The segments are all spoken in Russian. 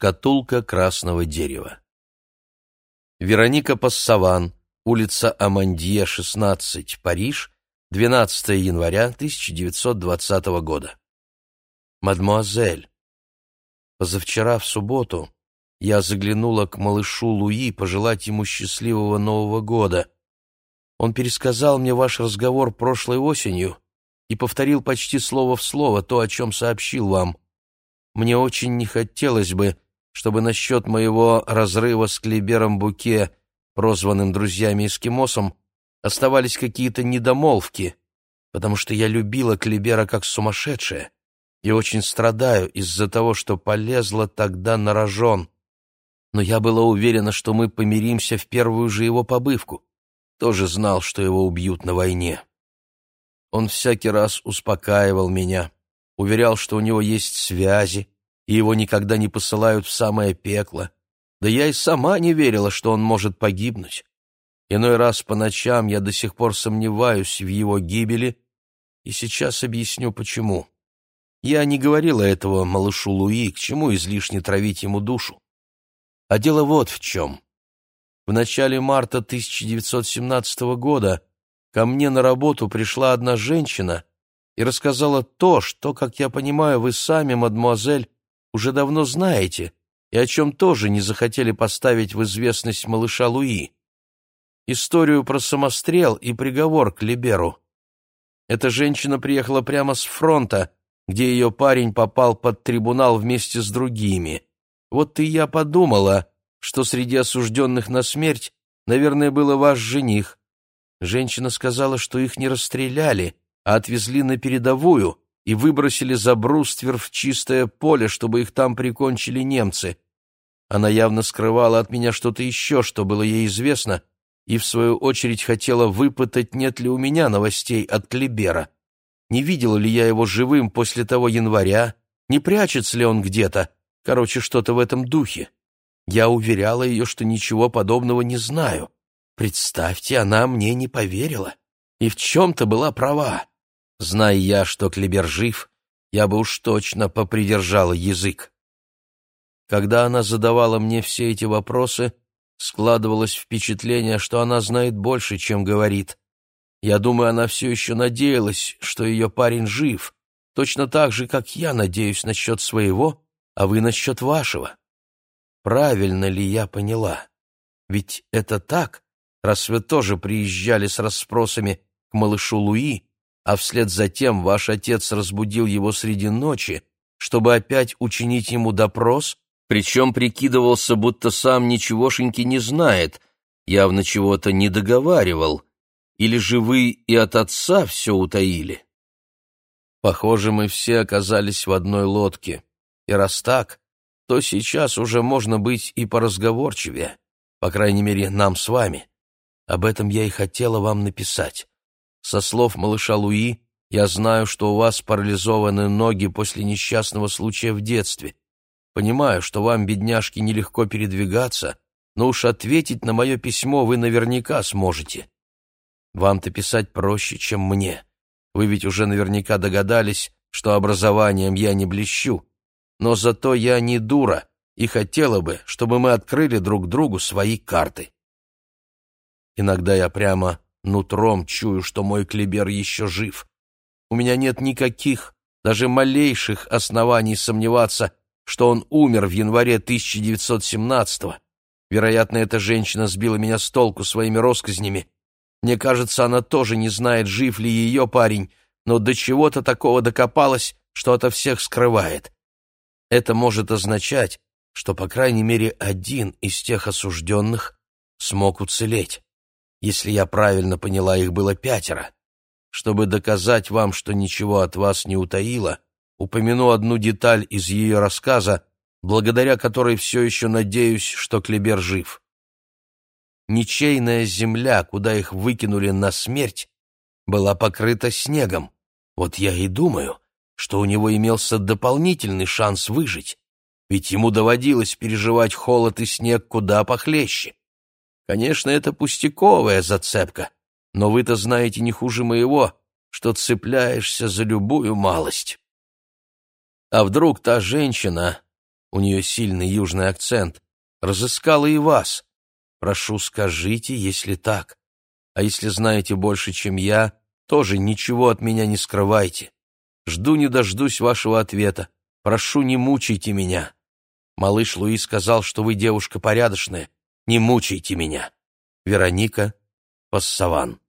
Шкатулка красного дерева. Вероника Пассаван, улица Амандье, 16, Париж, 12 января 1920 года. Мадмуазель, позавчера в субботу я заглянула к малышу Луи пожелать ему счастливого Нового года. Он пересказал мне ваш разговор прошлой осенью и повторил почти слово в слово то, о чем сообщил вам. Мне очень не хотелось бы, чтобы насчет моего разрыва с Клибером Буке, прозванным друзьями-эскимосом, оставались какие-то недомолвки, потому что я любила Клибера как сумасшедшая и очень страдаю из-за того, что полезла тогда на рожон. Но я была уверена, что мы помиримся в первую же его побывку. Тоже знал, что его убьют на войне. Он всякий раз успокаивал меня, уверял, что у него есть связи, его никогда не посылают в самое пекло. Да я и сама не верила, что он может погибнуть. Иной раз по ночам я до сих пор сомневаюсь в его гибели, и сейчас объясню, почему. Я не говорила этого малышу Луи, к чему излишне травить ему душу. А дело вот в чем. В начале марта 1917 года ко мне на работу пришла одна женщина и рассказала то, что, как я понимаю, вы сами, мадемуазель, уже давно знаете, и о чем тоже не захотели поставить в известность малыша Луи. Историю про самострел и приговор к Либеру. Эта женщина приехала прямо с фронта, где ее парень попал под трибунал вместе с другими. Вот и я подумала, что среди осужденных на смерть, наверное, был ваш жених. Женщина сказала, что их не расстреляли, а отвезли на передовую и выбросили за бруствер в чистое поле, чтобы их там прикончили немцы. Она явно скрывала от меня что-то еще, что было ей известно, и, в свою очередь, хотела выпытать, нет ли у меня новостей от Клибера. Не видела ли я его живым после того января, не прячется ли он где-то, короче, что-то в этом духе. Я уверяла ее, что ничего подобного не знаю. Представьте, она мне не поверила. И в чем-то была права. Зная я, что Клебер жив, я бы уж точно попридержала язык. Когда она задавала мне все эти вопросы, складывалось впечатление, что она знает больше, чем говорит. Я думаю, она все еще надеялась, что ее парень жив, точно так же, как я надеюсь насчет своего, а вы насчет вашего. Правильно ли я поняла? Ведь это так, раз вы тоже приезжали с расспросами к малышу Луи, а вслед за тем ваш отец разбудил его среди ночи, чтобы опять учинить ему допрос, причем прикидывался, будто сам ничегошеньки не знает, явно чего-то не договаривал — или же вы и от отца все утаили? Похоже, мы все оказались в одной лодке. И раз так, то сейчас уже можно быть и поразговорчивее, по крайней мере, нам с вами. Об этом я и хотела вам написать. Со слов малыша Луи, я знаю, что у вас парализованы ноги после несчастного случая в детстве. Понимаю, что вам, бедняжки, нелегко передвигаться, но уж ответить на мое письмо вы наверняка сможете. Вам-то писать проще, чем мне. Вы ведь уже наверняка догадались, что образованием я не блещу. Но зато я не дура и хотела бы, чтобы мы открыли друг другу свои карты. Иногда я прямо нутром чую, что мой клебер еще жив. У меня нет никаких, даже малейших оснований сомневаться, что он умер в январе 1917-го. Вероятно, эта женщина сбила меня с толку своими россказнями, мне кажется, она тоже не знает, жив ли ее парень, но до чего-то такого докопалась, что ото всех скрывает. Это может означать, что, по крайней мере, один из тех осужденных смог уцелеть. Если я правильно поняла, их было пятеро. Чтобы доказать вам, что ничего от вас не утаила, упомяну одну деталь из ее рассказа, благодаря которой все еще надеюсь, что Клебер жив ничейная земля, куда их выкинули на смерть, была покрыта снегом. Вот я и думаю, что у него имелся дополнительный шанс выжить, ведь ему доводилось переживать холод и снег куда похлеще. Конечно, это пустяковая зацепка, но вы-то знаете не хуже моего, что цепляешься за любую малость. А вдруг та женщина, у нее сильный южный акцент, разыскала и вас. Прошу, скажите, если так. А если знаете больше, чем я, тоже ничего от меня не скрывайте. Жду не дождусь вашего ответа. Прошу, не мучайте меня. Малыш Луи сказал, что вы девушка порядочная. Не мучайте меня. Вероника Пассаван.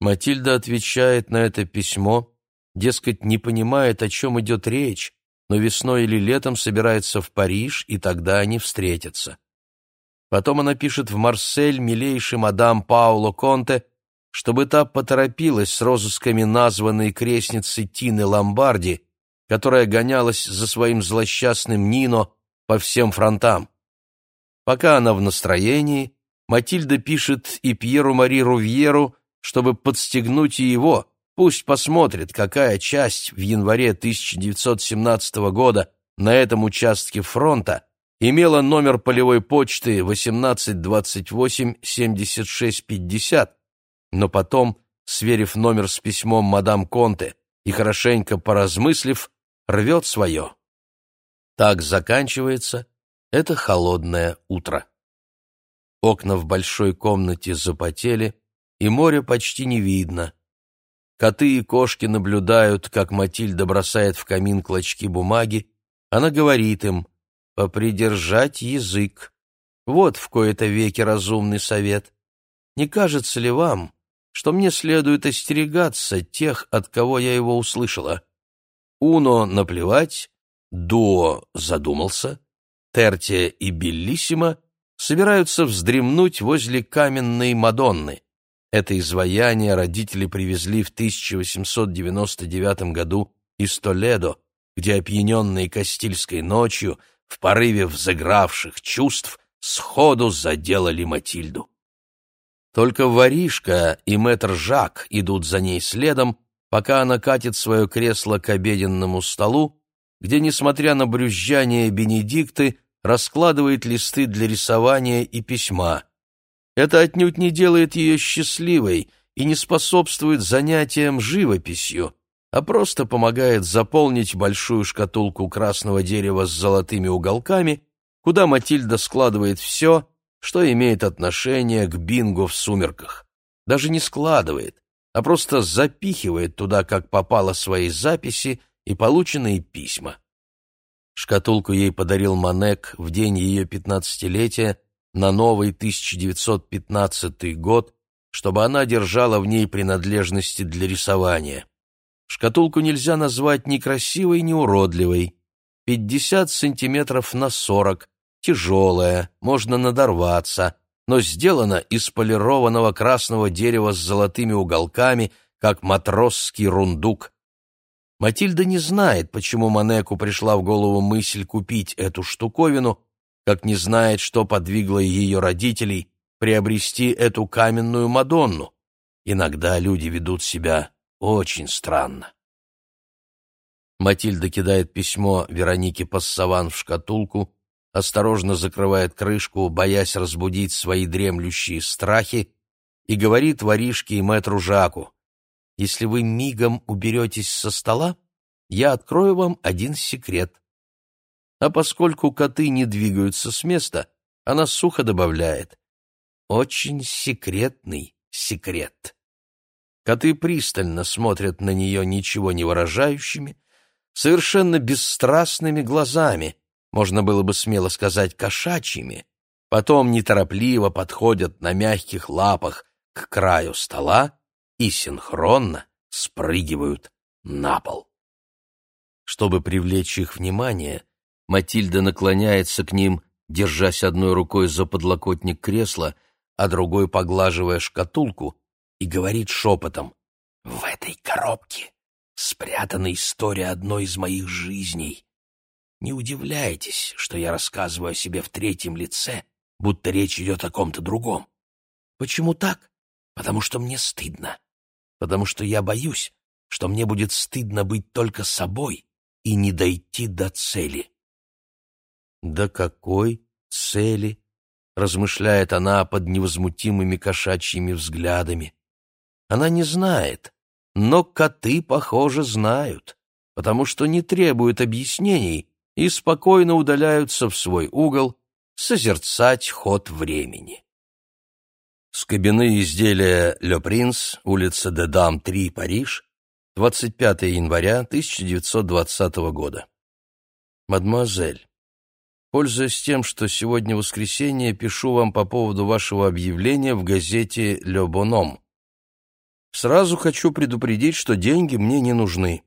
Матильда отвечает на это письмо, дескать, не понимает, о чем идет речь, но весной или летом собирается в Париж, и тогда они встретятся. Потом она пишет в Марсель милейший мадам Пауло Конте, чтобы та поторопилась с розысками названной крестницы Тины Ломбарди, которая гонялась за своим злосчастным Нино по всем фронтам. Пока она в настроении, Матильда пишет и Пьеру Мари Рувьеру, чтобы подстегнуть и его, пусть посмотрит, какая часть в январе 1917 года на этом участке фронта имела номер полевой почты 1828-7650, но потом, сверив номер с письмом мадам Конте и хорошенько поразмыслив, рвет свое. Так заканчивается это холодное утро. Окна в большой комнате запотели, и море почти не видно. Коты и кошки наблюдают, как Матильда бросает в камин клочки бумаги. Она говорит им «попридержать язык». Вот в кои-то веки разумный совет. Не кажется ли вам, что мне следует остерегаться тех, от кого я его услышала? Уно наплевать, дуо задумался, терте и беллиссимо собираются вздремнуть возле каменной Мадонны. Это изваяние родители привезли в 1899 году из Толедо, где опьяненные Кастильской ночью, в порыве взыгравших чувств, сходу заделали Матильду. Только воришка и мэтр Жак идут за ней следом, пока она катит свое кресло к обеденному столу, где, несмотря на брюзжание Бенедикты, раскладывает листы для рисования и письма. Это отнюдь не делает ее счастливой и не способствует занятиям живописью, а просто помогает заполнить большую шкатулку красного дерева с золотыми уголками, куда Матильда складывает все, что имеет отношение к бинго в сумерках. Даже не складывает, а просто запихивает туда, как попало, свои записи и полученные письма. Шкатулку ей подарил Манек в день ее пятнадцатилетия на новый 1915 год, чтобы она держала в ней принадлежности для рисования. Шкатулку нельзя назвать ни красивой, ни уродливой. Пятьдесят сантиметров на сорок, тяжелая, можно надорваться, но сделана из полированного красного дерева с золотыми уголками, как матросский рундук. Матильда не знает, почему Манеку пришла в голову мысль купить эту штуковину, как не знает, что подвигло ее родителей приобрести эту каменную Мадонну. Иногда люди ведут себя очень странно. Матильда кидает письмо Веронике Пассаван в шкатулку, осторожно закрывает крышку, боясь разбудить свои дремлющие страхи, и говорит воришке и мэтру Жаку, если вы мигом уберетесь со стола, я открою вам один секрет. А поскольку коты не двигаются с места, она сухо добавляет «Очень секретный секрет». Коты пристально смотрят на нее ничего не выражающими, совершенно бесстрастными глазами, можно было бы смело сказать кошачьими, потом неторопливо подходят на мягких лапах к краю стола и синхронно спрыгивают на пол. Чтобы привлечь их внимание, Матильда наклоняется к ним, держась одной рукой за подлокотник кресла, а другой поглаживая шкатулку, и говорит шепотом «В этой коробке спрятана история одной из моих жизней. Не удивляйтесь, что я рассказываю о себе в третьем лице, будто речь идет о ком-то другом. Почему так? Потому что мне стыдно потому что я боюсь, что мне будет стыдно быть только собой и не дойти до цели. «До какой цели?» — размышляет она под невозмутимыми кошачьими взглядами. Она не знает, но коты, похоже, знают, потому что не требуют объяснений и спокойно удаляются в свой угол созерцать ход времени. С кабины изделия «Ле Принс», улица Дедам, 3, Париж, 25 января 1920 года. Мадемуазель, пользуясь тем, что сегодня воскресенье, пишу вам по поводу вашего объявления в газете «Ле Боном». Сразу хочу предупредить, что деньги мне не нужны.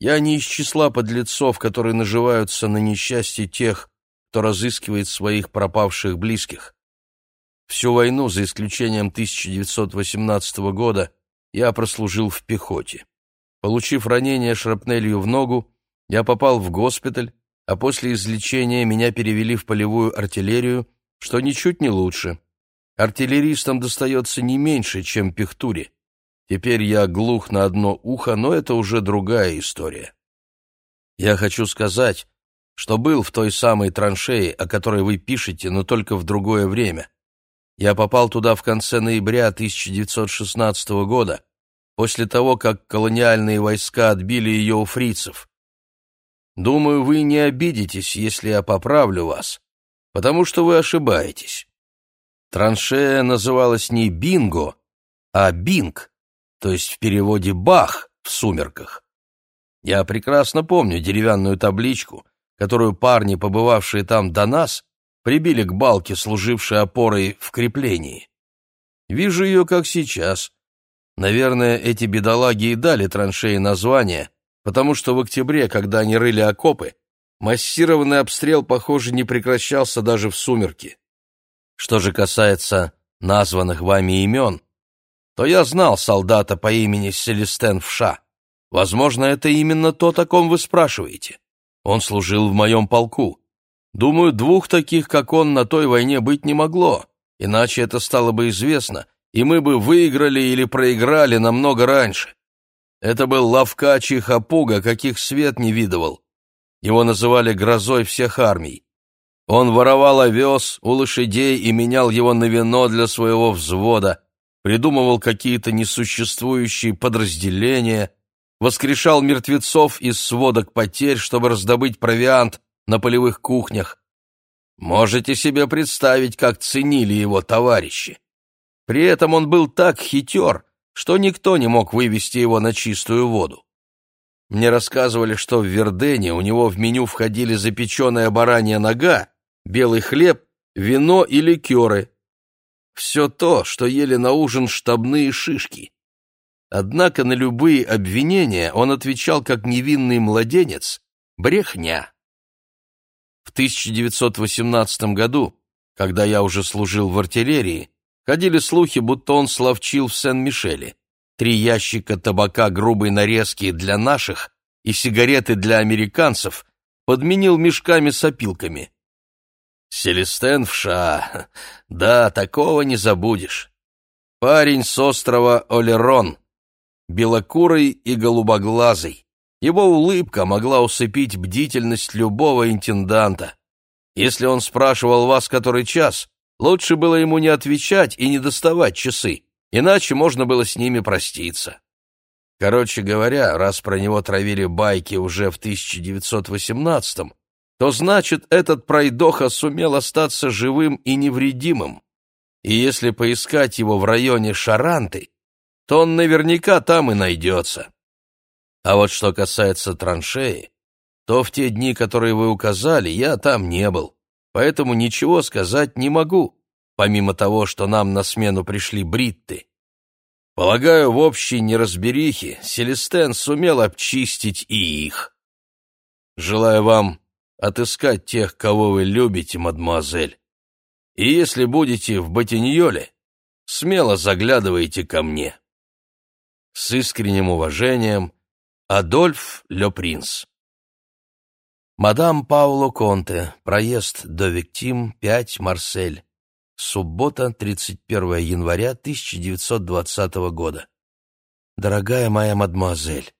Я не из числа подлецов, которые наживаются на несчастье тех, кто разыскивает своих пропавших близких. Всю войну, за исключением 1918 года, я прослужил в пехоте. Получив ранение шрапнелью в ногу, я попал в госпиталь, а после излечения меня перевели в полевую артиллерию, что ничуть не лучше. Артиллеристам достается не меньше, чем пехтуре. Теперь я глух на одно ухо, но это уже другая история. Я хочу сказать, что был в той самой траншее, о которой вы пишете, но только в другое время. Я попал туда в конце ноября 1916 года, после того, как колониальные войска отбили ее у фрицев. Думаю, вы не обидитесь, если я поправлю вас, потому что вы ошибаетесь. Траншея называлась не Бинго, а Бинг то есть в переводе «бах» в сумерках. Я прекрасно помню деревянную табличку, которую парни, побывавшие там до нас, прибили к балке, служившей опорой в креплении. Вижу ее, как сейчас. Наверное, эти бедолаги и дали траншеи название, потому что в октябре, когда они рыли окопы, массированный обстрел, похоже, не прекращался даже в сумерки. Что же касается названных вами имен, то я знал солдата по имени Селестен Вша. Возможно, это именно то, о ком вы спрашиваете. Он служил в моем полку. Думаю, двух таких, как он, на той войне быть не могло, иначе это стало бы известно, и мы бы выиграли или проиграли намного раньше. Это был ловкач и хапуга, каких свет не видывал. Его называли «грозой всех армий». Он воровал овес у лошадей и менял его на вино для своего взвода, придумывал какие-то несуществующие подразделения, воскрешал мертвецов из сводок потерь, чтобы раздобыть провиант на полевых кухнях. Можете себе представить, как ценили его товарищи. При этом он был так хитер, что никто не мог вывести его на чистую воду. Мне рассказывали, что в Вердене у него в меню входили запеченная баранья нога, белый хлеб, вино и ликеры, все то, что ели на ужин штабные шишки. Однако на любые обвинения он отвечал как невинный младенец «брехня». В 1918 году, когда я уже служил в артиллерии, ходили слухи, будто он словчил в Сен-Мишеле. Три ящика табака грубой нарезки для наших и сигареты для американцев подменил мешками с опилками. Селестен Вша, да, такого не забудешь. Парень с острова Олерон, белокурый и голубоглазый. Его улыбка могла усыпить бдительность любого интенданта. Если он спрашивал вас, который час, лучше было ему не отвечать и не доставать часы, иначе можно было с ними проститься. Короче говоря, раз про него травили байки уже в 1918-м, то значит, этот пройдоха сумел остаться живым и невредимым. И если поискать его в районе Шаранты, то он наверняка там и найдется. А вот что касается траншеи, то в те дни, которые вы указали, я там не был, поэтому ничего сказать не могу, помимо того, что нам на смену пришли бритты. Полагаю, в общей неразберихе Селестен сумел обчистить и их. Желаю вам отыскать тех, кого вы любите, мадемуазель. И если будете в Ботиньоле, смело заглядывайте ко мне. С искренним уважением, Адольф Ле Принц. Мадам Пауло Конте, проезд до Виктим, 5, Марсель. Суббота, 31 января 1920 года. Дорогая моя мадемуазель,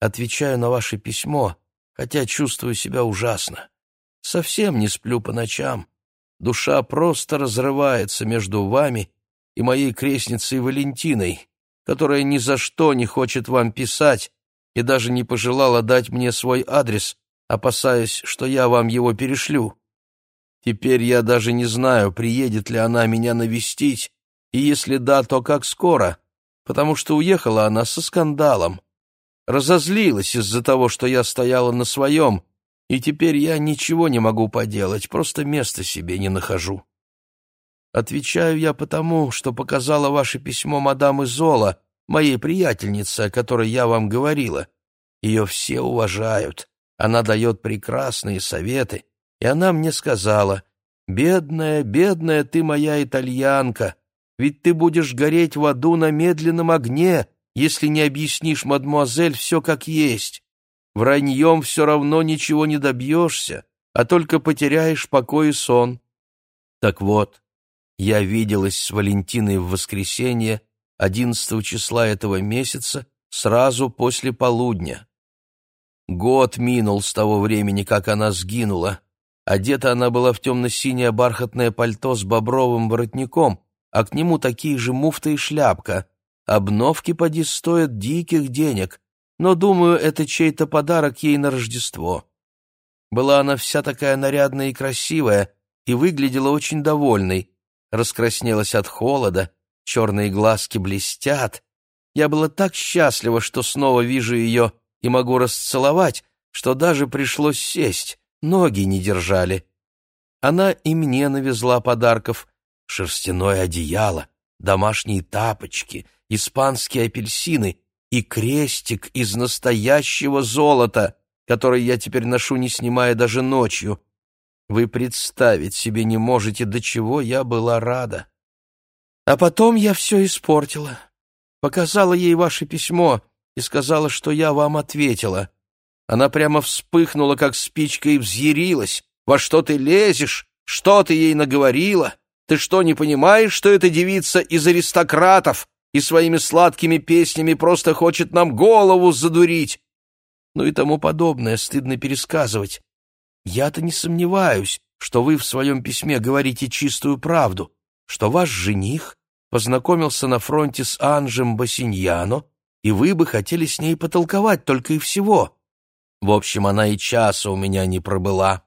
отвечаю на ваше письмо, хотя чувствую себя ужасно. Совсем не сплю по ночам. Душа просто разрывается между вами и моей крестницей Валентиной, которая ни за что не хочет вам писать и даже не пожелала дать мне свой адрес, опасаясь, что я вам его перешлю. Теперь я даже не знаю, приедет ли она меня навестить, и если да, то как скоро, потому что уехала она со скандалом. Разозлилась из-за того, что я стояла на своем, и теперь я ничего не могу поделать, просто места себе не нахожу. Отвечаю я потому, что показала ваше письмо мадам Изола, моей приятельнице, о которой я вам говорила. Ее все уважают, она дает прекрасные советы, и она мне сказала, «Бедная, бедная ты моя итальянка, ведь ты будешь гореть в аду на медленном огне, если не объяснишь, мадмуазель, все как есть. Враньем все равно ничего не добьешься, а только потеряешь покой и сон». Так вот, я виделась с Валентиной в воскресенье, 11 числа этого месяца, сразу после полудня. Год минул с того времени, как она сгинула. Одета она была в темно-синее бархатное пальто с бобровым воротником, а к нему такие же муфта и шляпка. Обновки поди стоят диких денег, но, думаю, это чей-то подарок ей на Рождество. Была она вся такая нарядная и красивая, и выглядела очень довольной. Раскраснелась от холода, черные глазки блестят. Я была так счастлива, что снова вижу ее и могу расцеловать, что даже пришлось сесть, ноги не держали. Она и мне навезла подарков. Шерстяное одеяло, домашние тапочки, испанские апельсины и крестик из настоящего золота, который я теперь ношу, не снимая даже ночью. Вы представить себе не можете, до чего я была рада. А потом я все испортила. Показала ей ваше письмо и сказала, что я вам ответила. Она прямо вспыхнула, как спичка, и взъярилась. «Во что ты лезешь? Что ты ей наговорила? Ты что, не понимаешь, что эта девица из аристократов и своими сладкими песнями просто хочет нам голову задурить?» Ну и тому подобное стыдно пересказывать. Я-то не сомневаюсь, что вы в своем письме говорите чистую правду, что ваш жених познакомился на фронте с Анжем Басиньяно, и вы бы хотели с ней потолковать только и всего. В общем, она и часа у меня не пробыла.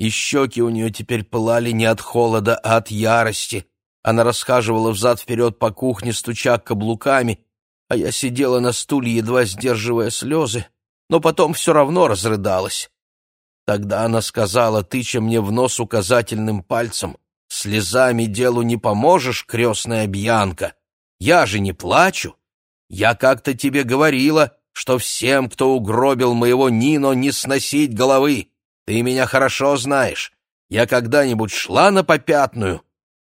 И щеки у нее теперь пылали не от холода, а от ярости. Она расхаживала взад-вперед по кухне, стуча каблуками, а я сидела на стуле, едва сдерживая слезы, но потом все равно разрыдалась. Тогда она сказала, тыча мне в нос указательным пальцем, «Слезами делу не поможешь, крестная Бьянка. Я же не плачу. Я как-то тебе говорила, что всем, кто угробил моего Нино, не сносить головы. Ты меня хорошо знаешь. Я когда-нибудь шла на попятную?»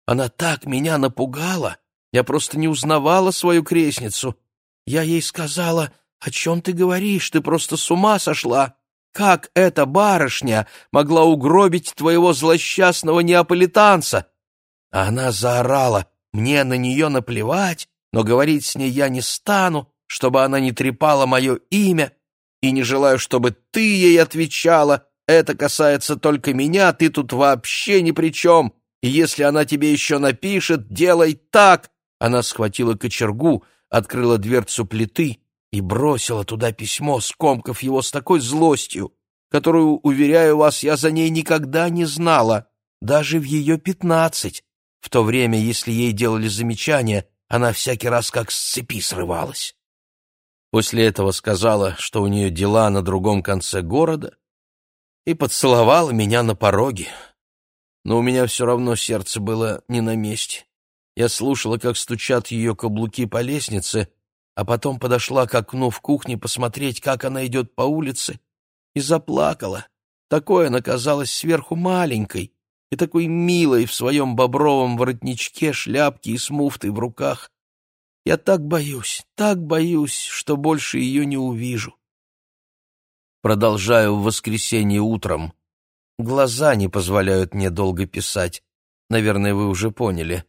Она так меня напугала, я просто не узнавала свою крестницу. Я ей сказала, «О чем ты говоришь? Ты просто с ума сошла!» Как эта барышня могла угробить твоего злосчастного неаполитанца? Она заорала, мне на нее наплевать, но говорить с ней я не стану, чтобы она не трепала мое имя, и не желаю, чтобы ты ей отвечала. Это касается только меня, ты тут вообще ни при чем. И если она тебе еще напишет, делай так. Она схватила кочергу, открыла дверцу плиты и бросила туда письмо, скомкав его с такой злостью, которую, уверяю вас, я за ней никогда не знала, даже в ее пятнадцать. В то время, если ей делали замечания, она всякий раз как с цепи срывалась. После этого сказала, что у нее дела на другом конце города, и поцеловала меня на пороге. Но у меня все равно сердце было не на месте. Я слушала, как стучат ее каблуки по лестнице, а потом подошла к окну в кухне посмотреть, как она идет по улице, и заплакала. Такой она казалась сверху маленькой и такой милой в своем бобровом воротничке, шляпке и с муфтой в руках. Я так боюсь, так боюсь, что больше ее не увижу. Продолжаю в воскресенье утром. Глаза не позволяют мне долго писать. Наверное, вы уже поняли.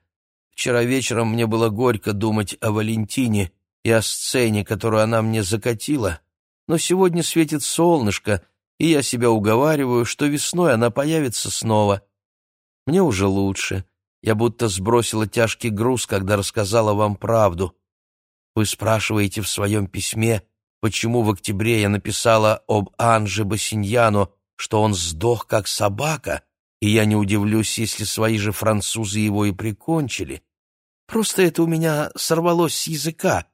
Вчера вечером мне было горько думать о Валентине, и о сцене, которую она мне закатила, но сегодня светит солнышко, и я себя уговариваю, что весной она появится снова. Мне уже лучше. Я будто сбросила тяжкий груз, когда рассказала вам правду. Вы спрашиваете в своем письме, почему в октябре я написала об Анже Бассиньяно, что он сдох как собака, и я не удивлюсь, если свои же французы его и прикончили. Просто это у меня сорвалось с языка,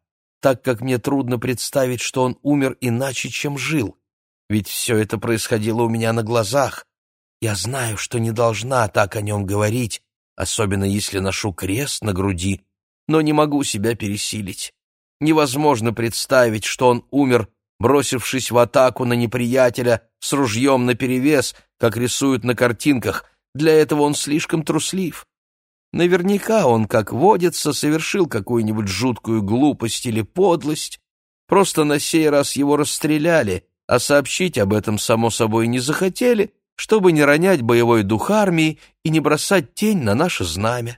так как мне трудно представить, что он умер иначе, чем жил. Ведь все это происходило у меня на глазах. Я знаю, что не должна так о нем говорить, особенно если ношу крест на груди, но не могу себя пересилить. Невозможно представить, что он умер, бросившись в атаку на неприятеля с ружьем наперевес, как рисуют на картинках. Для этого он слишком труслив. Наверняка он, как водится, совершил какую-нибудь жуткую глупость или подлость. Просто на сей раз его расстреляли, а сообщить об этом, само собой, не захотели, чтобы не ронять боевой дух армии и не бросать тень на наше знамя.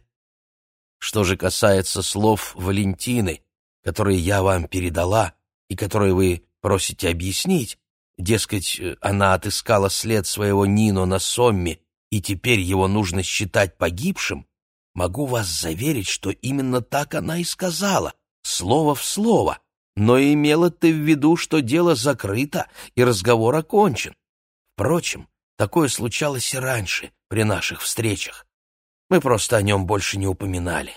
Что же касается слов Валентины, которые я вам передала и которые вы просите объяснить, дескать, она отыскала след своего Нино на Сомме, и теперь его нужно считать погибшим, Могу вас заверить, что именно так она и сказала, слово в слово, но имела ты в виду, что дело закрыто и разговор окончен. Впрочем, такое случалось и раньше, при наших встречах. Мы просто о нем больше не упоминали.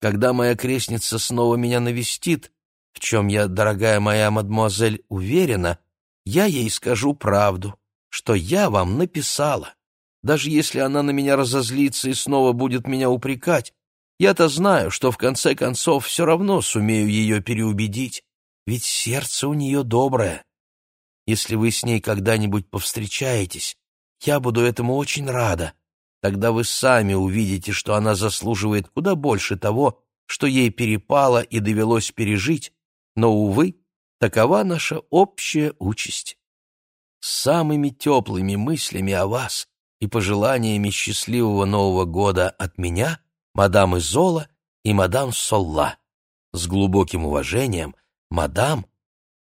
Когда моя крестница снова меня навестит, в чем я, дорогая моя мадемуазель, уверена, я ей скажу правду, что я вам написала. Даже если она на меня разозлится и снова будет меня упрекать, я-то знаю, что в конце концов все равно сумею ее переубедить, ведь сердце у нее доброе. Если вы с ней когда-нибудь повстречаетесь, я буду этому очень рада. Тогда вы сами увидите, что она заслуживает куда больше того, что ей перепало и довелось пережить, но, увы, такова наша общая участь. С самыми теплыми мыслями о вас и пожеланиями счастливого Нового года от меня, мадам Изола и мадам Солла. С глубоким уважением, мадам,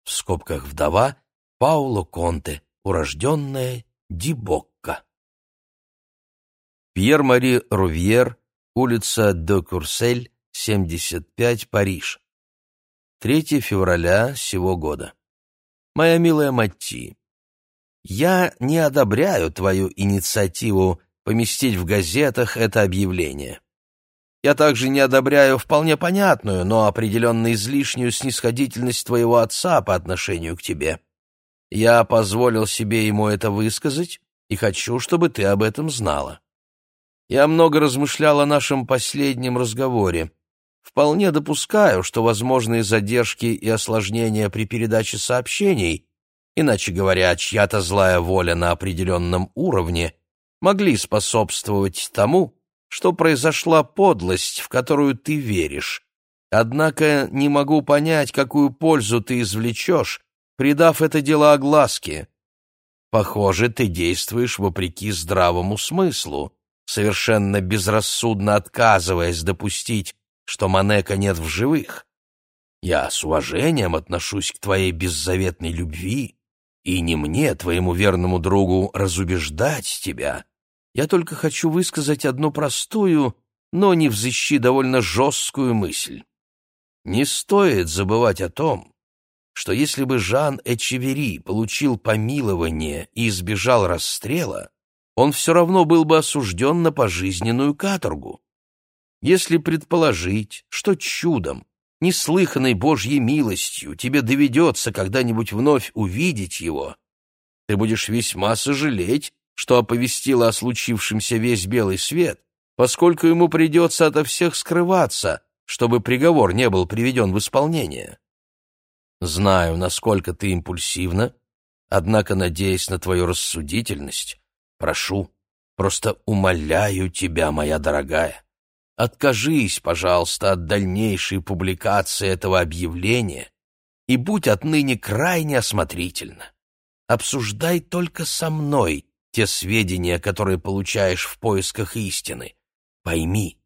в скобках вдова, Пауло Конте, урожденная Дибокка. Пьер-Мари Рувьер, улица де Курсель, 75, Париж. 3 февраля сего года. Моя милая Матти, я не одобряю твою инициативу поместить в газетах это объявление. Я также не одобряю вполне понятную, но определенно излишнюю снисходительность твоего отца по отношению к тебе. Я позволил себе ему это высказать и хочу, чтобы ты об этом знала. Я много размышлял о нашем последнем разговоре. Вполне допускаю, что возможные задержки и осложнения при передаче сообщений иначе говоря, чья-то злая воля на определенном уровне, могли способствовать тому, что произошла подлость, в которую ты веришь. Однако не могу понять, какую пользу ты извлечешь, придав это дело огласке. Похоже, ты действуешь вопреки здравому смыслу, совершенно безрассудно отказываясь допустить, что Манека нет в живых. Я с уважением отношусь к твоей беззаветной любви, и не мне, твоему верному другу, разубеждать тебя. Я только хочу высказать одну простую, но не взыщи довольно жесткую мысль. Не стоит забывать о том, что если бы Жан Эчевери получил помилование и избежал расстрела, он все равно был бы осужден на пожизненную каторгу. Если предположить, что чудом неслыханной Божьей милостью тебе доведется когда-нибудь вновь увидеть его, ты будешь весьма сожалеть, что оповестила о случившемся весь белый свет, поскольку ему придется ото всех скрываться, чтобы приговор не был приведен в исполнение. Знаю, насколько ты импульсивна, однако, надеясь на твою рассудительность, прошу, просто умоляю тебя, моя дорогая, Откажись, пожалуйста, от дальнейшей публикации этого объявления и будь отныне крайне осмотрительна. Обсуждай только со мной те сведения, которые получаешь в поисках истины. Пойми,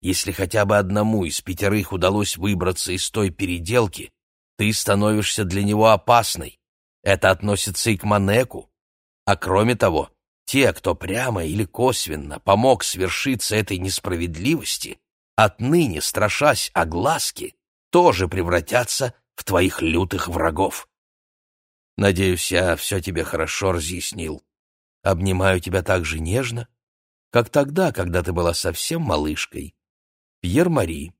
если хотя бы одному из пятерых удалось выбраться из той переделки, ты становишься для него опасной. Это относится и к Манеку. А кроме того, те, кто прямо или косвенно помог свершиться этой несправедливости, отныне, страшась огласки, тоже превратятся в твоих лютых врагов. Надеюсь, я все тебе хорошо разъяснил. Обнимаю тебя так же нежно, как тогда, когда ты была совсем малышкой. Пьер Мари.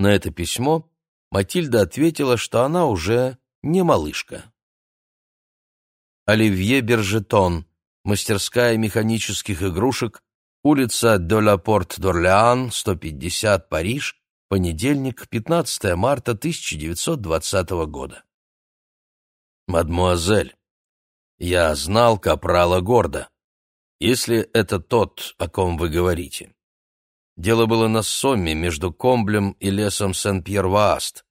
На это письмо Матильда ответила, что она уже не малышка. Оливье Бержетон, мастерская механических игрушек, улица d'Orléans, 150, Париж, понедельник, 15 марта 1920 года. Мадмуазель, я знал капрала Горда, если это тот, о ком вы говорите. Дело было на Сомме между Комблем и лесом Сен-Пьер-Вааст.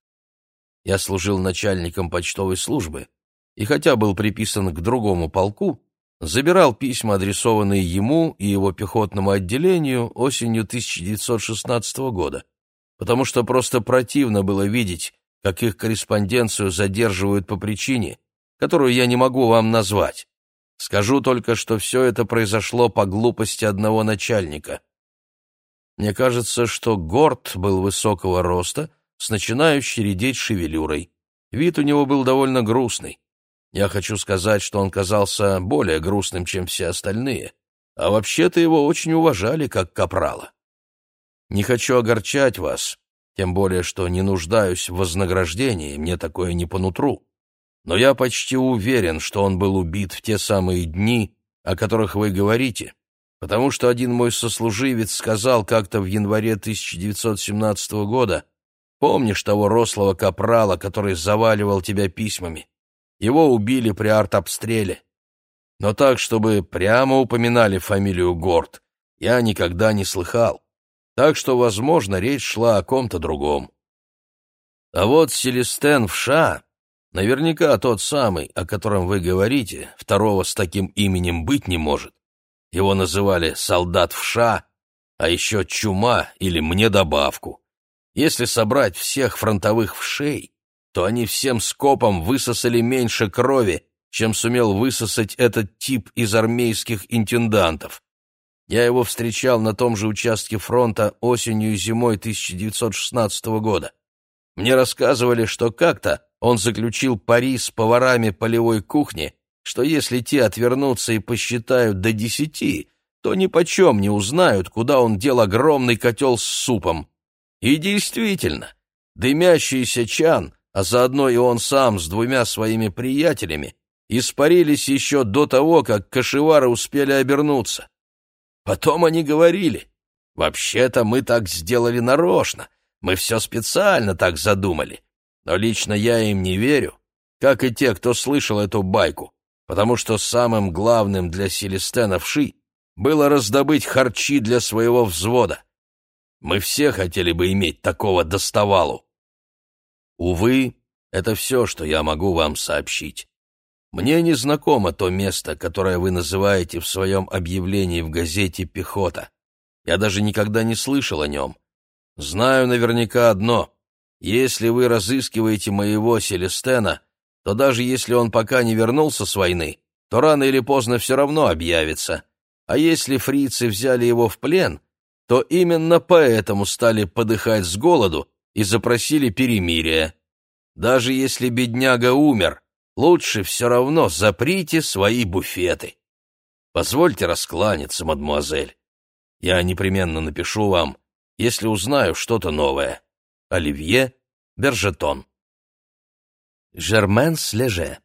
Я служил начальником почтовой службы, и хотя был приписан к другому полку, забирал письма, адресованные ему и его пехотному отделению осенью 1916 года, потому что просто противно было видеть, как их корреспонденцию задерживают по причине, которую я не могу вам назвать. Скажу только, что все это произошло по глупости одного начальника. Мне кажется, что Горд был высокого роста, с начинающей редеть шевелюрой. Вид у него был довольно грустный. Я хочу сказать, что он казался более грустным, чем все остальные, а вообще-то его очень уважали как капрала. Не хочу огорчать вас, тем более, что не нуждаюсь в вознаграждении, мне такое не по нутру. Но я почти уверен, что он был убит в те самые дни, о которых вы говорите, потому что один мой сослуживец сказал как-то в январе 1917 года, «Помнишь того рослого капрала, который заваливал тебя письмами? Его убили при артобстреле. Но так, чтобы прямо упоминали фамилию Горд, я никогда не слыхал. Так что, возможно, речь шла о ком-то другом. А вот Селестен Вша, наверняка тот самый, о котором вы говорите, второго с таким именем быть не может. Его называли «солдат вша», а еще «чума» или «мне добавку». Если собрать всех фронтовых вшей, то они всем скопом высосали меньше крови, чем сумел высосать этот тип из армейских интендантов. Я его встречал на том же участке фронта осенью и зимой 1916 года. Мне рассказывали, что как-то он заключил пари с поварами полевой кухни, что если те отвернутся и посчитают до десяти, то ни почем не узнают, куда он дел огромный котел с супом. И действительно, дымящийся чан, а заодно и он сам с двумя своими приятелями, испарились еще до того, как кашевары успели обернуться. Потом они говорили, «Вообще-то мы так сделали нарочно, мы все специально так задумали, но лично я им не верю, как и те, кто слышал эту байку потому что самым главным для Селестена Вши было раздобыть харчи для своего взвода. Мы все хотели бы иметь такого доставалу. Увы, это все, что я могу вам сообщить. Мне не знакомо то место, которое вы называете в своем объявлении в газете «Пехота». Я даже никогда не слышал о нем. Знаю наверняка одно. Если вы разыскиваете моего Селестена, то даже если он пока не вернулся с войны, то рано или поздно все равно объявится. А если фрицы взяли его в плен, то именно поэтому стали подыхать с голоду и запросили перемирие. Даже если бедняга умер, лучше все равно заприте свои буфеты. Позвольте раскланяться, мадмуазель. Я непременно напишу вам, если узнаю что-то новое. Оливье Бержетон Жермен Слеже.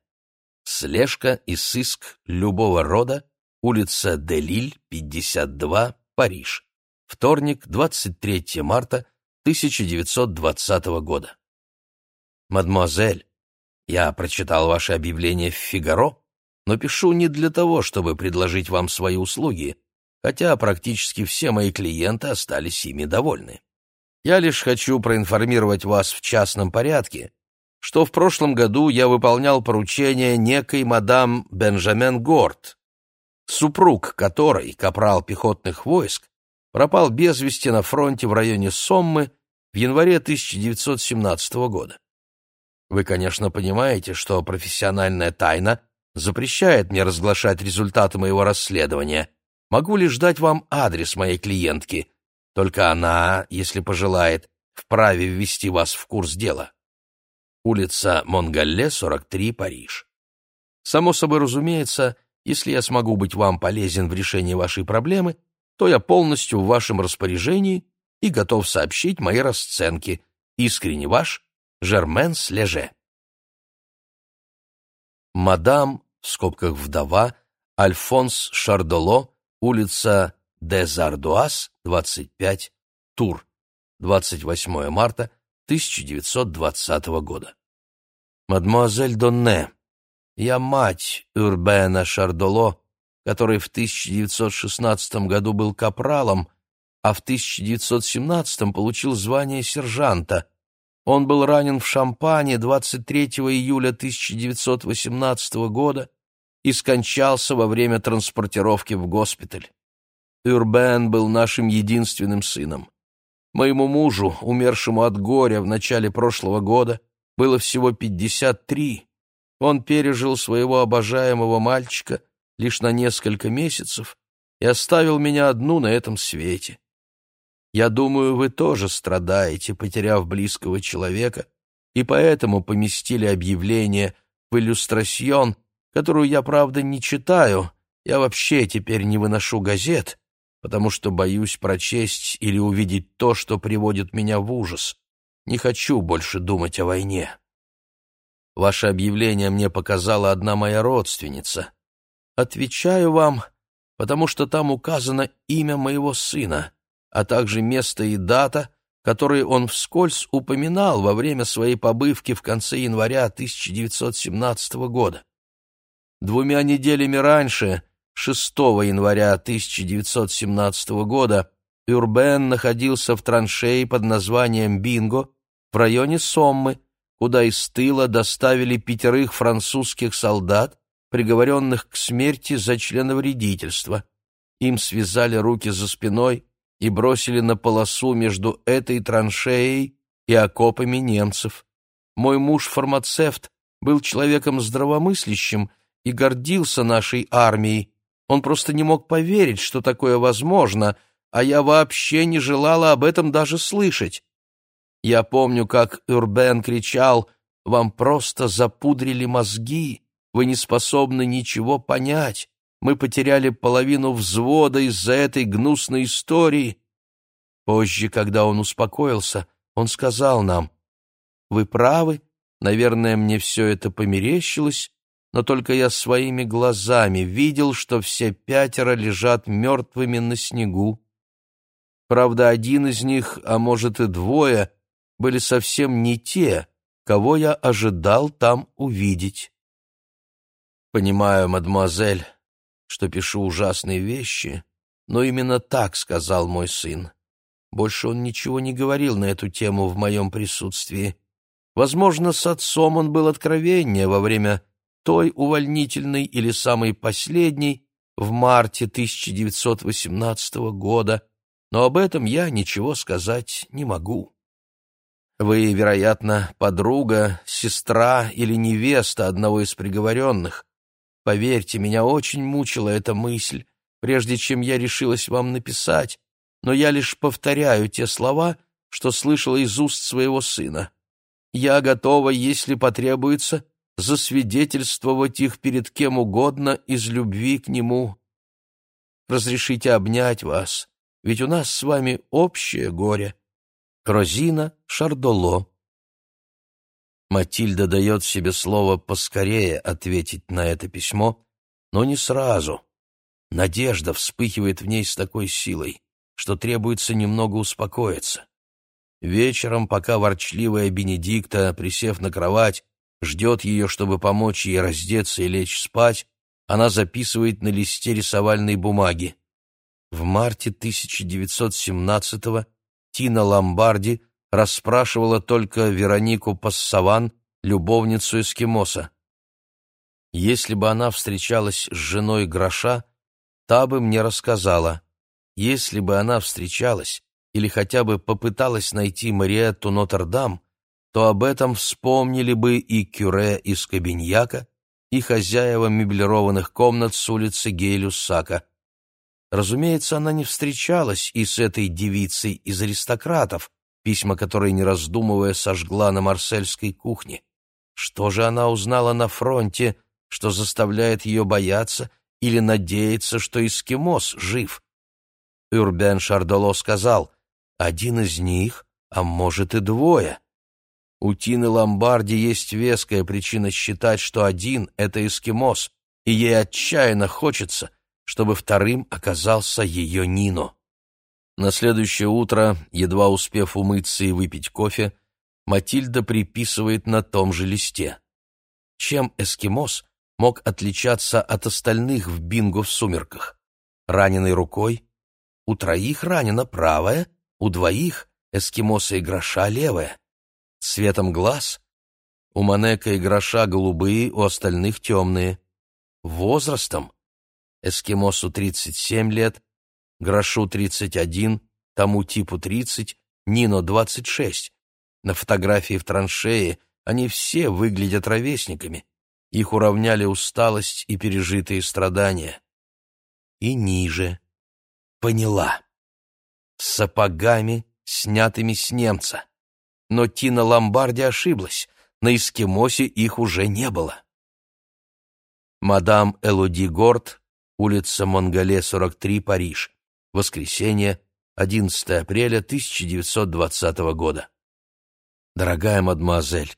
Слежка и сыск любого рода. Улица Делиль, 52, Париж. Вторник, 23 марта 1920 года. Мадемуазель, я прочитал ваше объявление в «Фигаро», но пишу не для того, чтобы предложить вам свои услуги, хотя практически все мои клиенты остались ими довольны. Я лишь хочу проинформировать вас в частном порядке что в прошлом году я выполнял поручение некой мадам Бенджамен Горд, супруг которой, капрал пехотных войск, пропал без вести на фронте в районе Соммы в январе 1917 года. Вы, конечно, понимаете, что профессиональная тайна запрещает мне разглашать результаты моего расследования. Могу лишь дать вам адрес моей клиентки, только она, если пожелает, вправе ввести вас в курс дела. улица Монгалле, 43, Париж. Само собой разумеется, если я смогу быть вам полезен в решении вашей проблемы, то я полностью в вашем распоряжении и готов сообщить мои расценки. Искренне ваш, Жермен Слеже. Мадам, в скобках вдова, Альфонс Шардоло, улица Дезардуас, 25, Тур, 28 марта 1920 года. Мадемуазель Донне, я мать Урбена Шардоло, который в 1916 году был капралом, а в 1917 получил звание сержанта. Он был ранен в Шампане 23 июля 1918 года и скончался во время транспортировки в госпиталь. Урбен был нашим единственным сыном. Моему мужу, умершему от горя в начале прошлого года, было всего 53. Он пережил своего обожаемого мальчика лишь на несколько месяцев и оставил меня одну на этом свете. Я думаю, вы тоже страдаете, потеряв близкого человека, и поэтому поместили объявление в иллюстрасьон, которую я, правда, не читаю, я вообще теперь не выношу газет, потому что боюсь прочесть или увидеть то, что приводит меня в ужас. Не хочу больше думать о войне. Ваше объявление мне показала одна моя родственница. Отвечаю вам, потому что там указано имя моего сына, а также место и дата, которые он вскользь упоминал во время своей побывки в конце января 1917 года. Двумя неделями раньше — 6 января 1917 года Юрбен находился в траншее под названием Бинго в районе Соммы, куда из тыла доставили пятерых французских солдат, приговоренных к смерти за членовредительство. Им связали руки за спиной и бросили на полосу между этой траншеей и окопами немцев. Мой муж-фармацевт был человеком здравомыслящим и гордился нашей армией, он просто не мог поверить, что такое возможно, а я вообще не желала об этом даже слышать. Я помню, как Урбен кричал «Вам просто запудрили мозги, вы не способны ничего понять, мы потеряли половину взвода из-за этой гнусной истории». Позже, когда он успокоился, он сказал нам «Вы правы, наверное, мне все это померещилось, но только я своими глазами видел, что все пятеро лежат мертвыми на снегу. Правда, один из них, а может и двое, были совсем не те, кого я ожидал там увидеть. Понимаю, мадемуазель, что пишу ужасные вещи, но именно так сказал мой сын. Больше он ничего не говорил на эту тему в моем присутствии. Возможно, с отцом он был откровеннее во время той увольнительной или самой последней в марте 1918 года, но об этом я ничего сказать не могу. Вы, вероятно, подруга, сестра или невеста одного из приговоренных. Поверьте, меня очень мучила эта мысль, прежде чем я решилась вам написать, но я лишь повторяю те слова, что слышала из уст своего сына. Я готова, если потребуется, засвидетельствовать их перед кем угодно из любви к нему. Разрешите обнять вас, ведь у нас с вами общее горе. Розина Шардоло. Матильда дает себе слово поскорее ответить на это письмо, но не сразу. Надежда вспыхивает в ней с такой силой, что требуется немного успокоиться. Вечером, пока ворчливая Бенедикта, присев на кровать, ждет ее, чтобы помочь ей раздеться и лечь спать, она записывает на листе рисовальной бумаги. В марте 1917-го Тина Ломбарди расспрашивала только Веронику Пассаван, любовницу эскимоса. Если бы она встречалась с женой Гроша, та бы мне рассказала. Если бы она встречалась или хотя бы попыталась найти Мариетту Нотр-Дам, то об этом вспомнили бы и Кюре из Кабиньяка, и хозяева меблированных комнат с улицы Гейлюссака. Разумеется, она не встречалась и с этой девицей из аристократов, письма которой, не раздумывая, сожгла на марсельской кухне. Что же она узнала на фронте, что заставляет ее бояться или надеяться, что эскимос жив? Урбен Шардоло сказал, один из них, а может и двое. У Тины Ломбарди есть веская причина считать, что один — это эскимос, и ей отчаянно хочется, чтобы вторым оказался ее Нино. На следующее утро, едва успев умыться и выпить кофе, Матильда приписывает на том же листе. Чем эскимос мог отличаться от остальных в бинго в сумерках? Раненой рукой? У троих ранена правая, у двоих эскимоса и гроша левая. Цветом глаз? У Манека и гроша голубые, у остальных темные. Возрастом? Эскимосу 37 лет, грошу 31, тому типу 30, Нино 26. На фотографии в траншее они все выглядят ровесниками. Их уравняли усталость и пережитые страдания. И ниже. Поняла. С сапогами, снятыми с немца. Но Тина Ломбарди ошиблась. На эскимосе их уже не было. Мадам Элоди Горд, улица Монгале, 43, Париж. Воскресенье, 11 апреля 1920 года. Дорогая мадемуазель,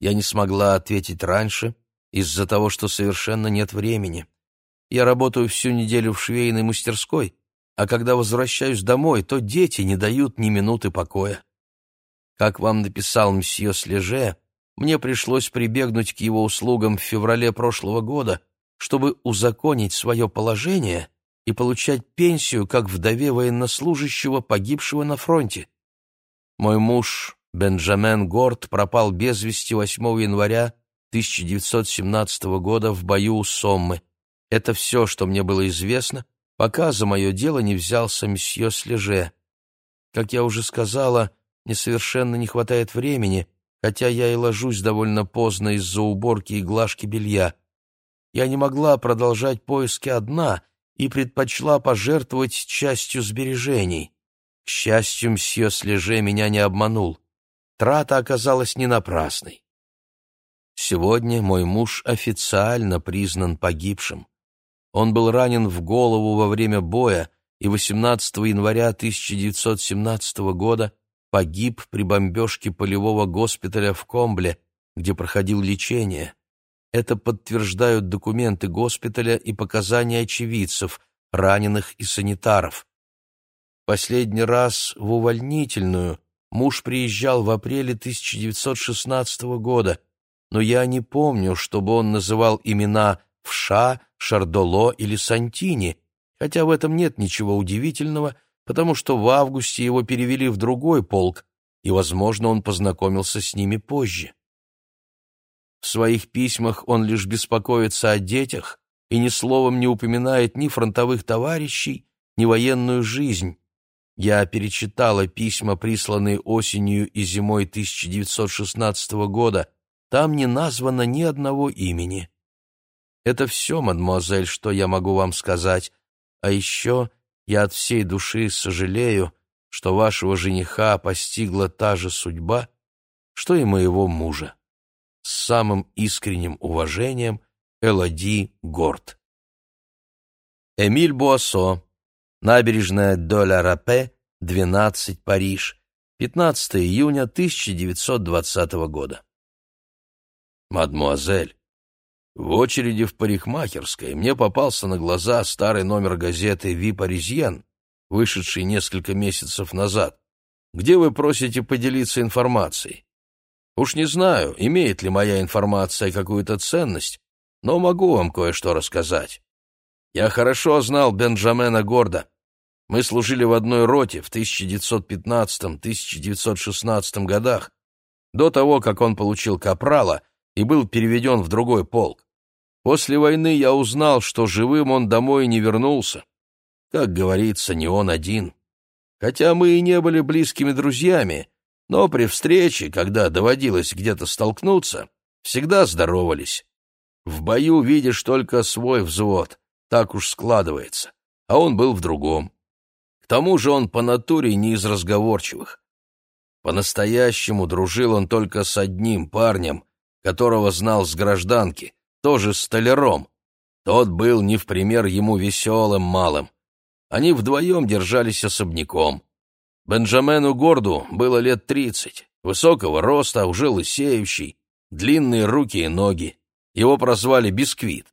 я не смогла ответить раньше из-за того, что совершенно нет времени. Я работаю всю неделю в швейной мастерской, а когда возвращаюсь домой, то дети не дают ни минуты покоя. Как вам написал мсье Слеже, мне пришлось прибегнуть к его услугам в феврале прошлого года, чтобы узаконить свое положение и получать пенсию как вдове военнослужащего, погибшего на фронте. Мой муж Бенджамен Горд пропал без вести 8 января 1917 года в бою у Соммы. Это все, что мне было известно, пока за мое дело не взялся месье Слеже. Как я уже сказала, мне совершенно не хватает времени, хотя я и ложусь довольно поздно из-за уборки и глажки белья. Я не могла продолжать поиски одна и предпочла пожертвовать частью сбережений. К счастью, мсье Слеже меня не обманул. Трата оказалась не напрасной. Сегодня мой муж официально признан погибшим. Он был ранен в голову во время боя и 18 января 1917 года погиб при бомбежке полевого госпиталя в Комбле, где проходил лечение. Это подтверждают документы госпиталя и показания очевидцев, раненых и санитаров. Последний раз в увольнительную Муж приезжал в апреле 1916 года, но я не помню, чтобы он называл имена Вша, Шардоло или Сантини, хотя в этом нет ничего удивительного, потому что в августе его перевели в другой полк, и, возможно, он познакомился с ними позже. В своих письмах он лишь беспокоится о детях и ни словом не упоминает ни фронтовых товарищей, ни военную жизнь. Я перечитала письма, присланные осенью и зимой 1916 года. Там не названо ни одного имени. Это все, мадемуазель, что я могу вам сказать. А еще я от всей души сожалею, что вашего жениха постигла та же судьба, что и моего мужа. С самым искренним уважением, Элоди Горд. Эмиль Буассо Набережная Доля Рапе, 12, Париж, 15 июня 1920 года. Мадмуазель, в очереди в парикмахерской мне попался на глаза старый номер газеты «Ви Паризьен», вышедший несколько месяцев назад, где вы просите поделиться информацией. Уж не знаю, имеет ли моя информация какую-то ценность, но могу вам кое-что рассказать. Я хорошо знал Бенджамена Горда. Мы служили в одной роте в 1915-1916 годах, до того, как он получил капрала и был переведен в другой полк. После войны я узнал, что живым он домой не вернулся. Как говорится, не он один. Хотя мы и не были близкими друзьями, но при встрече, когда доводилось где-то столкнуться, всегда здоровались. В бою видишь только свой взвод, так уж складывается, а он был в другом. К тому же он по натуре не из разговорчивых. По-настоящему дружил он только с одним парнем, которого знал с гражданки, тоже столяром. Тот был не в пример ему веселым малым. Они вдвоем держались особняком. Бенджамену Горду было лет тридцать, высокого роста, уже лысеющий, длинные руки и ноги. Его прозвали Бисквит.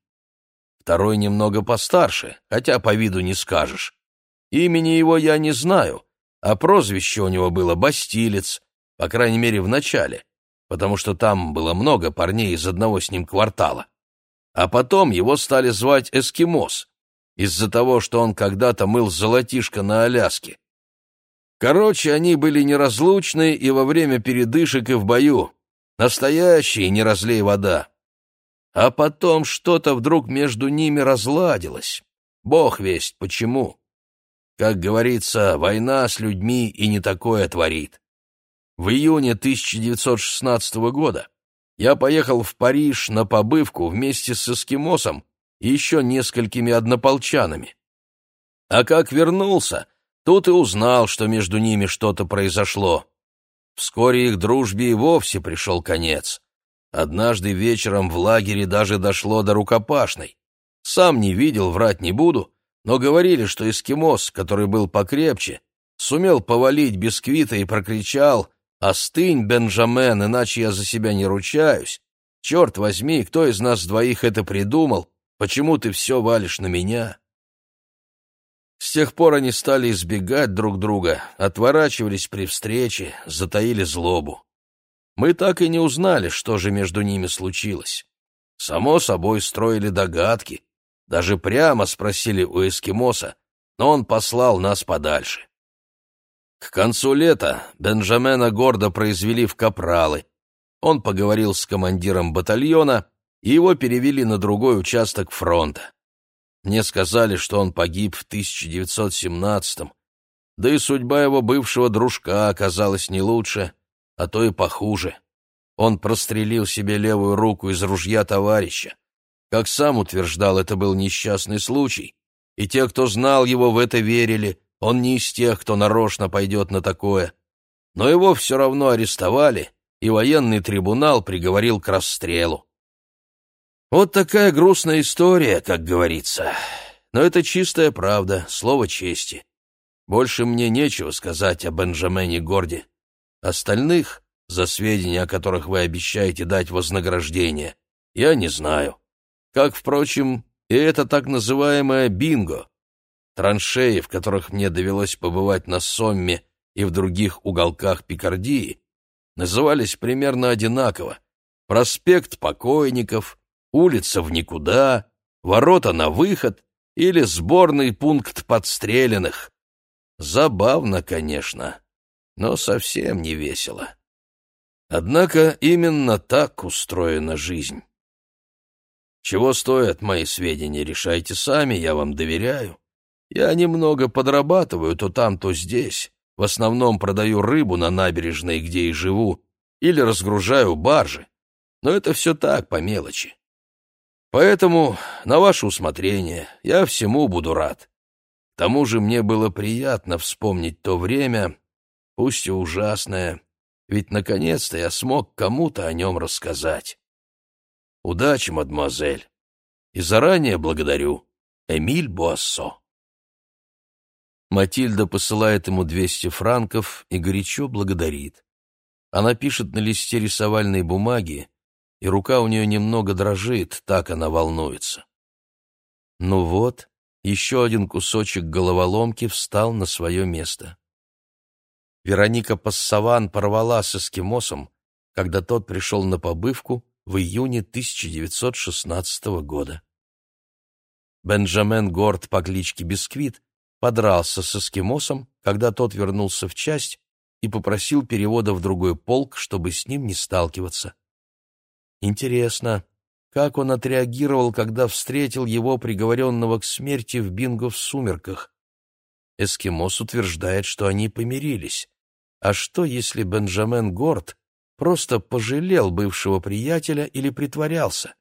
Второй немного постарше, хотя по виду не скажешь. Имени его я не знаю, а прозвище у него было Бастилец, по крайней мере, в начале, потому что там было много парней из одного с ним квартала. А потом его стали звать Эскимос, из-за того, что он когда-то мыл золотишко на Аляске. Короче, они были неразлучны и во время передышек, и в бою. Настоящие, не разлей вода. А потом что-то вдруг между ними разладилось. Бог весть почему. Как говорится, война с людьми и не такое творит. В июне 1916 года я поехал в Париж на побывку вместе с эскимосом и еще несколькими однополчанами. А как вернулся, тут и узнал, что между ними что-то произошло. Вскоре их дружбе и вовсе пришел конец. Однажды вечером в лагере даже дошло до рукопашной. Сам не видел, врать не буду, но говорили, что эскимос, который был покрепче, сумел повалить бисквита и прокричал «Остынь, Бенджамен, иначе я за себя не ручаюсь. Черт возьми, кто из нас двоих это придумал? Почему ты все валишь на меня?» С тех пор они стали избегать друг друга, отворачивались при встрече, затаили злобу. Мы так и не узнали, что же между ними случилось. Само собой строили догадки, даже прямо спросили у эскимоса, но он послал нас подальше. К концу лета Бенджамена гордо произвели в капралы. Он поговорил с командиром батальона, и его перевели на другой участок фронта. Мне сказали, что он погиб в 1917-м, да и судьба его бывшего дружка оказалась не лучше, а то и похуже. Он прострелил себе левую руку из ружья товарища. Как сам утверждал, это был несчастный случай, и те, кто знал его, в это верили, он не из тех, кто нарочно пойдет на такое. Но его все равно арестовали, и военный трибунал приговорил к расстрелу. Вот такая грустная история, как говорится. Но это чистая правда, слово чести. Больше мне нечего сказать о Бенджамене Горде. Остальных, за сведения о которых вы обещаете дать вознаграждение, я не знаю. Как, впрочем, и это так называемое бинго. Траншеи, в которых мне довелось побывать на Сомме и в других уголках Пикардии, назывались примерно одинаково. Проспект покойников, улица в никуда, ворота на выход или сборный пункт подстреленных. Забавно, конечно, но совсем не весело. Однако именно так устроена жизнь. Чего стоят мои сведения, решайте сами, я вам доверяю. Я немного подрабатываю то там, то здесь. В основном продаю рыбу на набережной, где и живу, или разгружаю баржи. Но это все так, по мелочи. Поэтому, на ваше усмотрение, я всему буду рад. К тому же мне было приятно вспомнить то время, пусть и ужасное, ведь наконец-то я смог кому-то о нем рассказать. Удачи, мадемуазель. И заранее благодарю. Эмиль Буассо. Матильда посылает ему 200 франков и горячо благодарит. Она пишет на листе рисовальной бумаги, и рука у нее немного дрожит, так она волнуется. Ну вот, еще один кусочек головоломки встал на свое место. Вероника Пассаван порвала с эскимосом, когда тот пришел на побывку в июне 1916 года. Бенджамен Горд по кличке Бисквит подрался с эскимосом, когда тот вернулся в часть и попросил перевода в другой полк, чтобы с ним не сталкиваться. Интересно, как он отреагировал, когда встретил его приговоренного к смерти в бинго в сумерках? Эскимос утверждает, что они помирились. А что, если Бенджамен Горд просто пожалел бывшего приятеля или притворялся?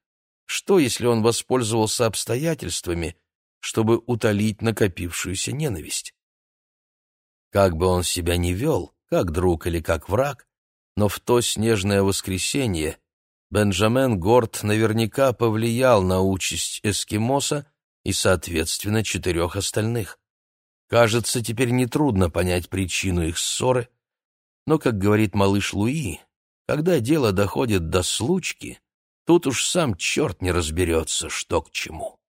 Что, если он воспользовался обстоятельствами, чтобы утолить накопившуюся ненависть? Как бы он себя ни вел, как друг или как враг, но в то снежное воскресенье Бенджамен Горд наверняка повлиял на участь эскимоса и, соответственно, четырех остальных. Кажется, теперь нетрудно понять причину их ссоры, но, как говорит малыш Луи, когда дело доходит до случки, тут уж сам черт не разберется, что к чему.